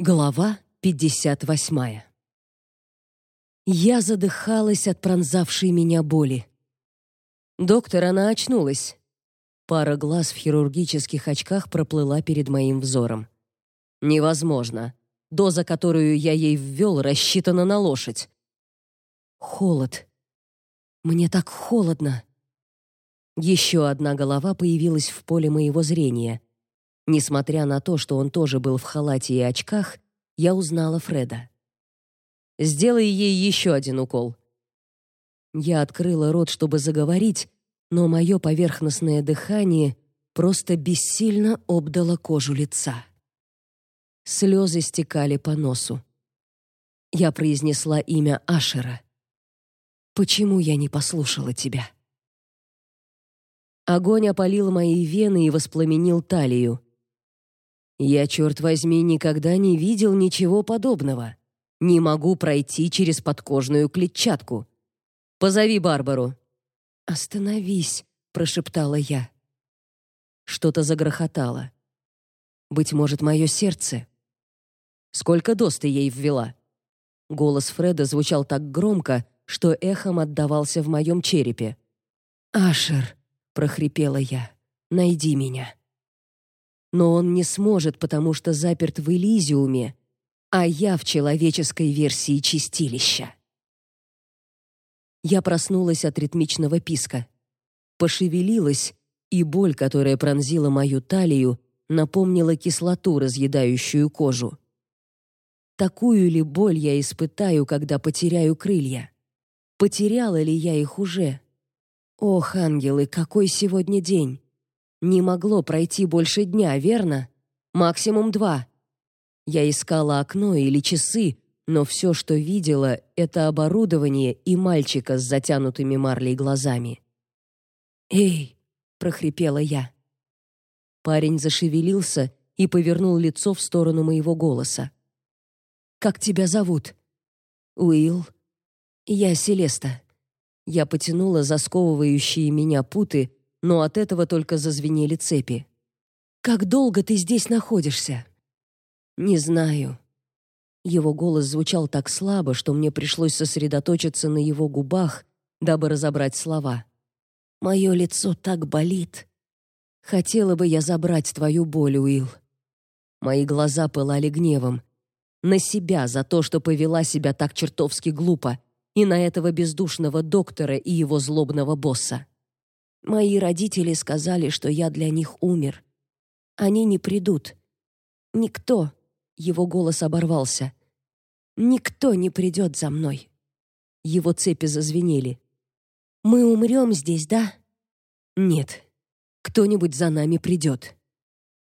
Глава 58. Я задыхалась от пронзавшей меня боли. Доктор, она очнулась. Пара глаз в хирургических очках проплыла перед моим взором. Невозможно. Доза, которую я ей ввел, рассчитана на лошадь. Холод. Мне так холодно. Еще одна голова появилась в поле моего зрения — Несмотря на то, что он тоже был в халате и очках, я узнала Фреда. «Сделай ей еще один укол». Я открыла рот, чтобы заговорить, но мое поверхностное дыхание просто бессильно обдало кожу лица. Слезы стекали по носу. Я произнесла имя Ашера. «Почему я не послушала тебя?» Огонь опалил мои вены и воспламенил талию. Я, черт возьми, никогда не видел ничего подобного. Не могу пройти через подкожную клетчатку. Позови Барбару. Остановись, прошептала я. Что-то загрохотало. Быть может, мое сердце. Сколько доз ты ей ввела? Голос Фреда звучал так громко, что эхом отдавался в моем черепе. Ашер, прохрипела я. Найди меня но он не сможет, потому что заперт в Элизиуме, а я в человеческой версии чистилища. Я проснулась от ритмичного писка. Пошевелилась, и боль, которая пронзила мою талию, напомнила кислоту, разъедающую кожу. Такую ли боль я испытаю, когда потеряю крылья? Потеряла ли я их уже? Ох, ангелы, какой сегодня день! Не могло пройти больше дня, верно? Максимум два. Я искала окно или часы, но все, что видела, это оборудование и мальчика с затянутыми марлей глазами. «Эй!» — прохрипела я. Парень зашевелился и повернул лицо в сторону моего голоса. «Как тебя зовут?» «Уилл». «Я Селеста». Я потянула засковывающие меня путы, но от этого только зазвенели цепи. «Как долго ты здесь находишься?» «Не знаю». Его голос звучал так слабо, что мне пришлось сосредоточиться на его губах, дабы разобрать слова. «Мое лицо так болит. Хотела бы я забрать твою боль, Уилл». Мои глаза пылали гневом. На себя за то, что повела себя так чертовски глупо, и на этого бездушного доктора и его злобного босса. Мои родители сказали, что я для них умер. Они не придут. Никто, его голос оборвался. Никто не придет за мной. Его цепи зазвенели. Мы умрем здесь, да? Нет. Кто-нибудь за нами придет.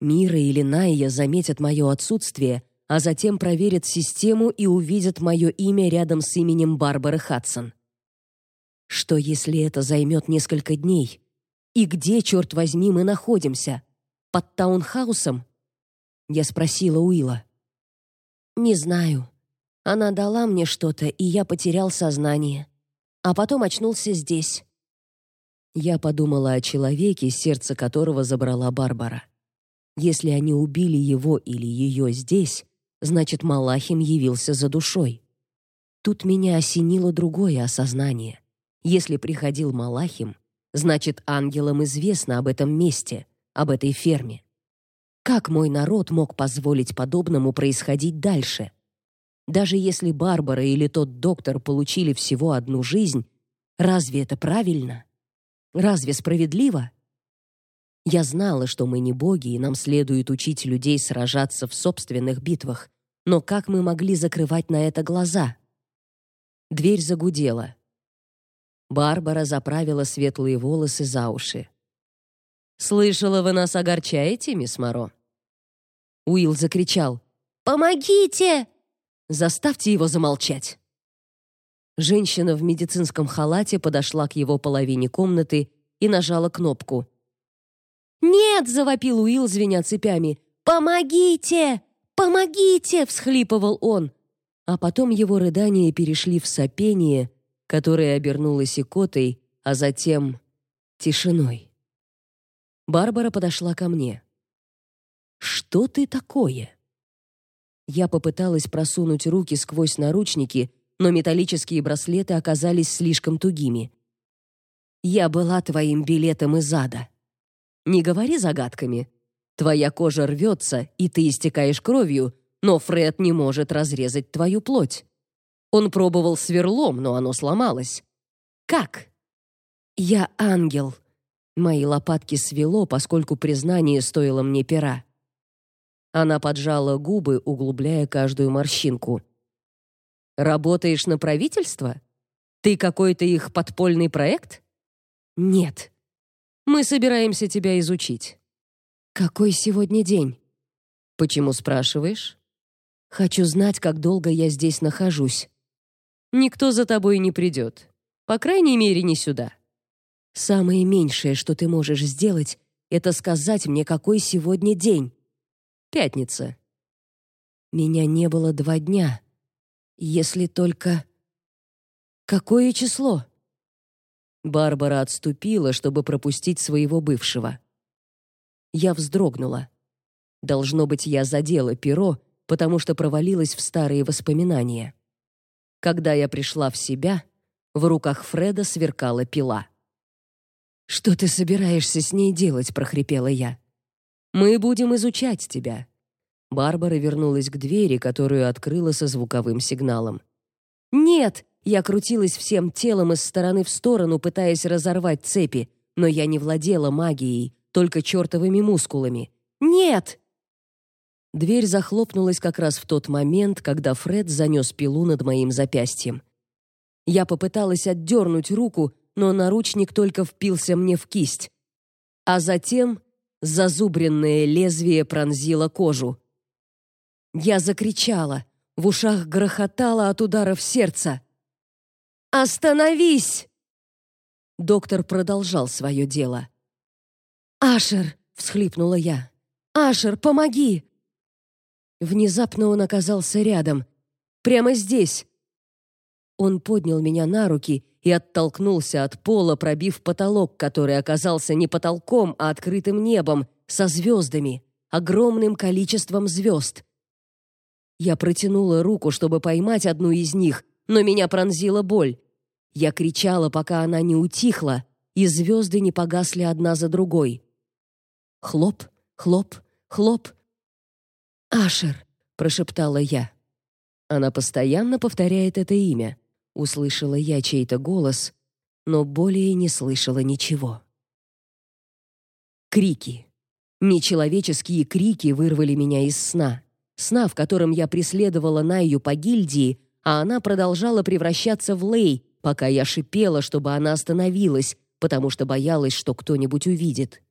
Мира или Найя заметят мое отсутствие, а затем проверят систему и увидят мое имя рядом с именем Барбары Хадсон. Что, если это займет несколько дней? И где, черт возьми, мы находимся? Под таунхаусом? Я спросила Уилла. Не знаю. Она дала мне что-то, и я потерял сознание. А потом очнулся здесь. Я подумала о человеке, сердце которого забрала Барбара. Если они убили его или ее здесь, значит, Малахим явился за душой. Тут меня осенило другое осознание. Если приходил Малахим, значит, ангелам известно об этом месте, об этой ферме. Как мой народ мог позволить подобному происходить дальше? Даже если Барбара или тот доктор получили всего одну жизнь, разве это правильно? Разве справедливо? Я знала, что мы не боги, и нам следует учить людей сражаться в собственных битвах. Но как мы могли закрывать на это глаза? Дверь загудела. Барбара заправила светлые волосы за уши. «Слышала, вы нас огорчаете, мисс Моро?» Уилл закричал. «Помогите!» «Заставьте его замолчать!» Женщина в медицинском халате подошла к его половине комнаты и нажала кнопку. «Нет!» — завопил Уилл, звеня цепями. «Помогите! Помогите!» — всхлипывал он. А потом его рыдания перешли в сопение, которая обернулась икотой, а затем тишиной. Барбара подошла ко мне. «Что ты такое?» Я попыталась просунуть руки сквозь наручники, но металлические браслеты оказались слишком тугими. Я была твоим билетом из ада. Не говори загадками. Твоя кожа рвется, и ты истекаешь кровью, но Фред не может разрезать твою плоть. Он пробовал сверлом, но оно сломалось. Как? Я ангел. Мои лопатки свело, поскольку признание стоило мне пера. Она поджала губы, углубляя каждую морщинку. Работаешь на правительство? Ты какой-то их подпольный проект? Нет. Мы собираемся тебя изучить. Какой сегодня день? Почему спрашиваешь? Хочу знать, как долго я здесь нахожусь. Никто за тобой не придет. По крайней мере, не сюда. Самое меньшее, что ты можешь сделать, это сказать мне, какой сегодня день. Пятница. Меня не было два дня. Если только... Какое число? Барбара отступила, чтобы пропустить своего бывшего. Я вздрогнула. Должно быть, я задела перо, потому что провалилась в старые воспоминания. Когда я пришла в себя, в руках Фреда сверкала пила. «Что ты собираешься с ней делать?» — прохрипела я. «Мы будем изучать тебя». Барбара вернулась к двери, которую открыла со звуковым сигналом. «Нет!» — я крутилась всем телом из стороны в сторону, пытаясь разорвать цепи, но я не владела магией, только чертовыми мускулами. «Нет!» Дверь захлопнулась как раз в тот момент, когда Фред занес пилу над моим запястьем. Я попыталась отдернуть руку, но наручник только впился мне в кисть. А затем зазубренное лезвие пронзило кожу. Я закричала, в ушах грохотало от ударов сердца. «Остановись!» Доктор продолжал свое дело. «Ашер!» — всхлипнула я. «Ашер, помоги!» Внезапно он оказался рядом, прямо здесь. Он поднял меня на руки и оттолкнулся от пола, пробив потолок, который оказался не потолком, а открытым небом, со звездами, огромным количеством звезд. Я протянула руку, чтобы поймать одну из них, но меня пронзила боль. Я кричала, пока она не утихла, и звезды не погасли одна за другой. Хлоп, хлоп, хлоп. «Ашер», — прошептала я. Она постоянно повторяет это имя. Услышала я чей-то голос, но более не слышала ничего. Крики. Нечеловеческие крики вырвали меня из сна. Сна, в котором я преследовала Найю по гильдии, а она продолжала превращаться в Лей, пока я шипела, чтобы она остановилась, потому что боялась, что кто-нибудь увидит.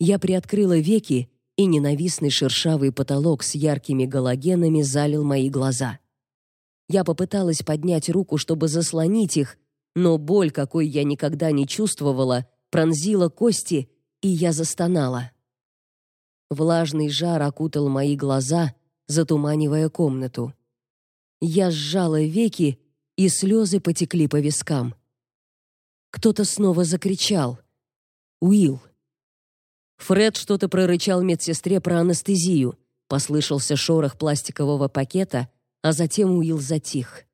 Я приоткрыла веки, и ненавистный шершавый потолок с яркими галогенами залил мои глаза. Я попыталась поднять руку, чтобы заслонить их, но боль, какой я никогда не чувствовала, пронзила кости, и я застонала. Влажный жар окутал мои глаза, затуманивая комнату. Я сжала веки, и слезы потекли по вискам. Кто-то снова закричал. «Уилл!» Фред что-то прорычал медсестре про анестезию. Послышался шорох пластикового пакета, а затем Уилл затих.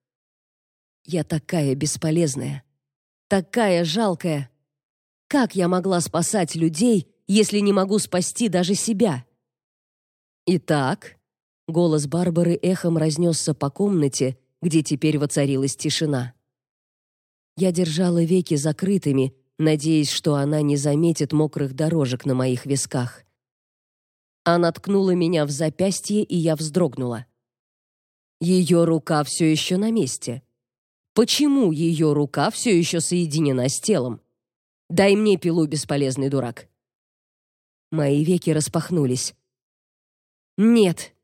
Я такая бесполезная, такая жалкая. Как я могла спасать людей, если не могу спасти даже себя? Итак, голос Барбары эхом разнесся по комнате, где теперь воцарилась тишина. Я держала веки закрытыми, надеясь, что она не заметит мокрых дорожек на моих висках. Она ткнула меня в запястье, и я вздрогнула. Ее рука все еще на месте. Почему ее рука все еще соединена с телом? Дай мне пилу, бесполезный дурак. Мои веки распахнулись. Нет.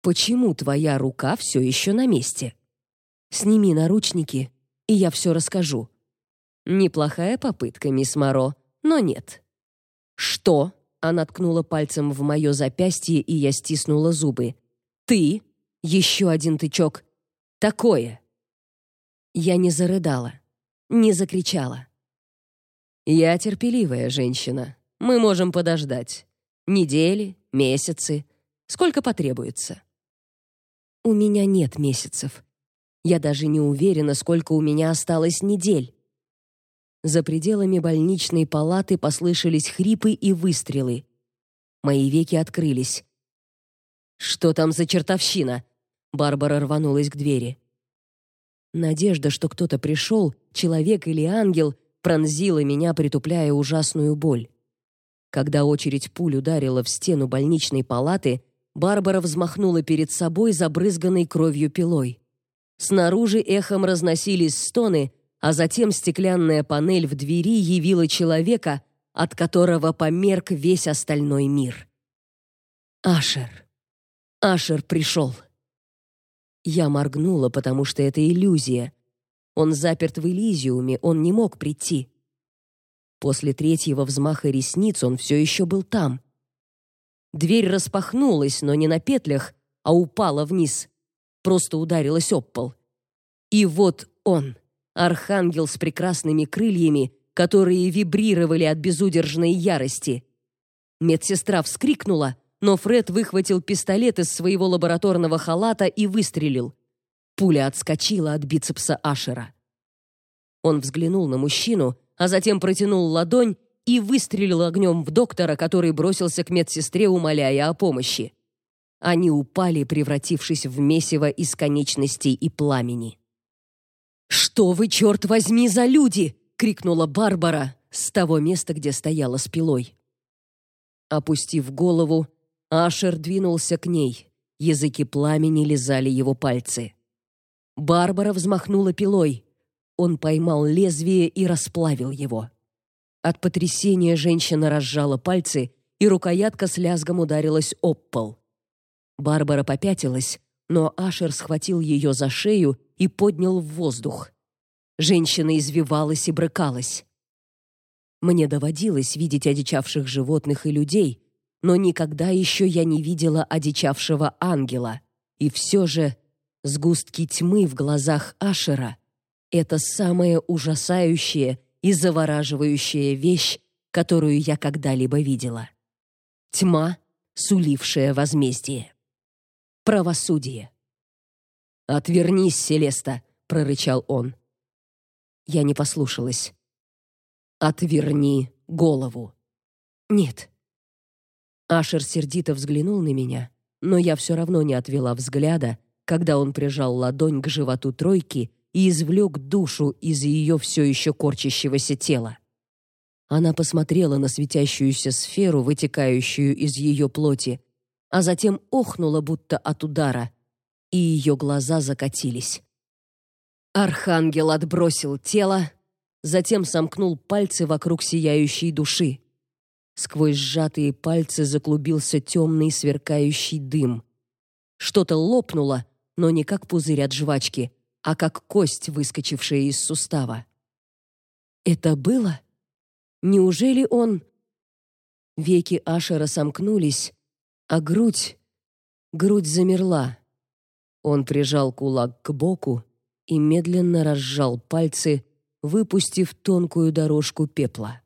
Почему твоя рука все еще на месте? Сними наручники, и я все расскажу. Неплохая попытка, мисс Моро, но нет. Что? Она ткнула пальцем в мое запястье, и я стиснула зубы. Ты еще один тычок. Такое. Я не зарыдала, не закричала. Я терпеливая женщина. Мы можем подождать. Недели, месяцы, сколько потребуется. У меня нет месяцев. Я даже не уверена, сколько у меня осталось недель. За пределами больничной палаты послышались хрипы и выстрелы. Мои веки открылись. Что там за чертовщина? Барбара рванулась к двери. Надежда, что кто-то пришел, человек или ангел, пронзила меня, притупляя ужасную боль. Когда очередь пуль ударила в стену больничной палаты, Барбара взмахнула перед собой забрызганной кровью пилой. Снаружи эхом разносились стоны, а затем стеклянная панель в двери явила человека, от которого померк весь остальной мир. Ашер. Ашер пришел. Я моргнула, потому что это иллюзия. Он заперт в Элизиуме, он не мог прийти. После третьего взмаха ресниц он все еще был там. Дверь распахнулась, но не на петлях, а упала вниз. Просто ударилась об пол. И вот он, архангел с прекрасными крыльями, которые вибрировали от безудержной ярости. Медсестра вскрикнула, но Фред выхватил пистолет из своего лабораторного халата и выстрелил. Пуля отскочила от бицепса Ашера. Он взглянул на мужчину, а затем протянул ладонь и выстрелил огнем в доктора, который бросился к медсестре, умоляя о помощи. Они упали, превратившись в месиво из конечностей и пламени. «Что вы, черт возьми, за люди!» — крикнула Барбара с того места, где стояла с пилой. Опустив голову, Ашер двинулся к ней. Языки пламени лизали его пальцы. Барбара взмахнула пилой. Он поймал лезвие и расплавил его. От потрясения женщина разжала пальцы, и рукоятка с лязгом ударилась об пол. Барбара попятилась, но Ашер схватил ее за шею и поднял в воздух. Женщина извивалась и брыкалась. Мне доводилось видеть одичавших животных и людей, но никогда еще я не видела одичавшего ангела. И все же сгустки тьмы в глазах Ашера — это самая ужасающая и завораживающая вещь, которую я когда-либо видела. Тьма, сулившая возмездие. Правосудие. «Отвернись, Селеста!» — прорычал он. Я не послушалась. «Отверни голову!» «Нет, Ашер сердито взглянул на меня, но я все равно не отвела взгляда, когда он прижал ладонь к животу тройки и извлек душу из ее все еще корчащегося тела. Она посмотрела на светящуюся сферу, вытекающую из ее плоти, а затем охнула будто от удара, и ее глаза закатились. Архангел отбросил тело, затем сомкнул пальцы вокруг сияющей души. Сквозь сжатые пальцы заклубился темный сверкающий дым. Что-то лопнуло, но не как пузырь от жвачки, а как кость, выскочившая из сустава. Это было? Неужели он Веки Ашера сомкнулись, а грудь грудь замерла. Он прижал кулак к боку и медленно разжал пальцы, выпустив тонкую дорожку пепла.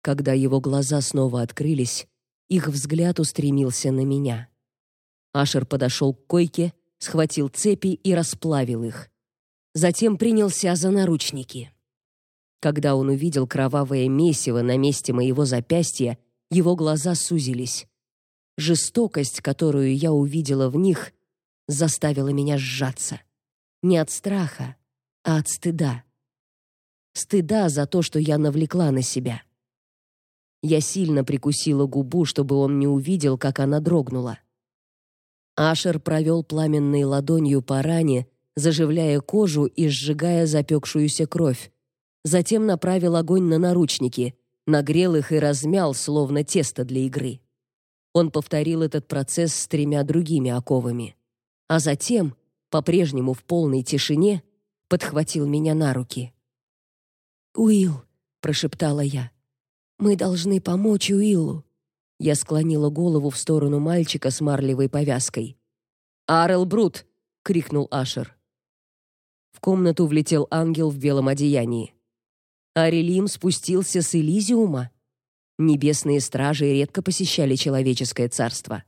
Когда его глаза снова открылись, их взгляд устремился на меня. Ашер подошел к койке, схватил цепи и расплавил их. Затем принялся за наручники. Когда он увидел кровавое месиво на месте моего запястья, его глаза сузились. Жестокость, которую я увидела в них, заставила меня сжаться. Не от страха, а от стыда. Стыда за то, что я навлекла на себя. Я сильно прикусила губу, чтобы он не увидел, как она дрогнула. Ашер провел пламенной ладонью по ране, заживляя кожу и сжигая запекшуюся кровь. Затем направил огонь на наручники, нагрел их и размял, словно тесто для игры. Он повторил этот процесс с тремя другими оковами. А затем, по-прежнему в полной тишине, подхватил меня на руки. «Уилл», — прошептала я, мы должны помочь Уиллу. Я склонила голову в сторону мальчика с марлевой повязкой. "Арел Брут!" крикнул Ашер. В комнату влетел ангел в белом одеянии. Арелим спустился с Элизиума. Небесные стражи редко посещали человеческое царство.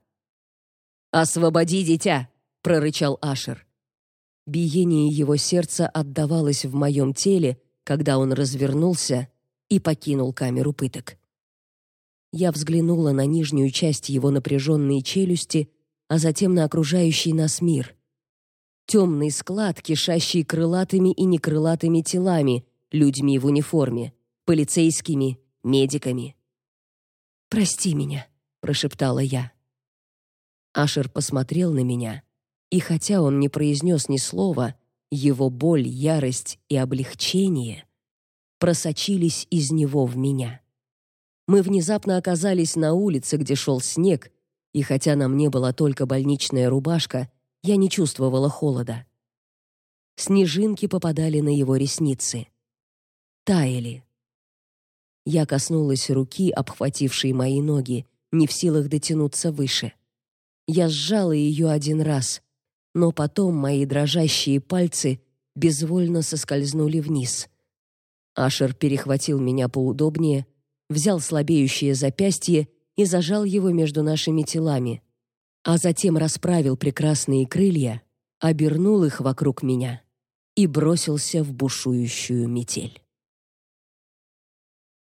"Освободи дитя!" Прорычал Ашер. Биение его сердца отдавалось в моем теле, когда он развернулся и покинул камеру пыток. Я взглянула на нижнюю часть его напряженной челюсти, а затем на окружающий нас мир. Темный склад, кишащий крылатыми и некрылатыми телами, людьми в униформе, полицейскими, медиками. «Прости меня», — прошептала я. Ашер посмотрел на меня, и хотя он не произнес ни слова, его боль, ярость и облегчение просочились из него в меня. Мы внезапно оказались на улице, где шел снег, и хотя на мне была только больничная рубашка, я не чувствовала холода. Снежинки попадали на его ресницы. Таяли. Я коснулась руки, обхватившей мои ноги, не в силах дотянуться выше. Я сжала ее один раз, но потом мои дрожащие пальцы безвольно соскользнули вниз. Ашер перехватил меня поудобнее, взял слабеющее запястье и зажал его между нашими телами, а затем расправил прекрасные крылья, обернул их вокруг меня и бросился в бушующую метель.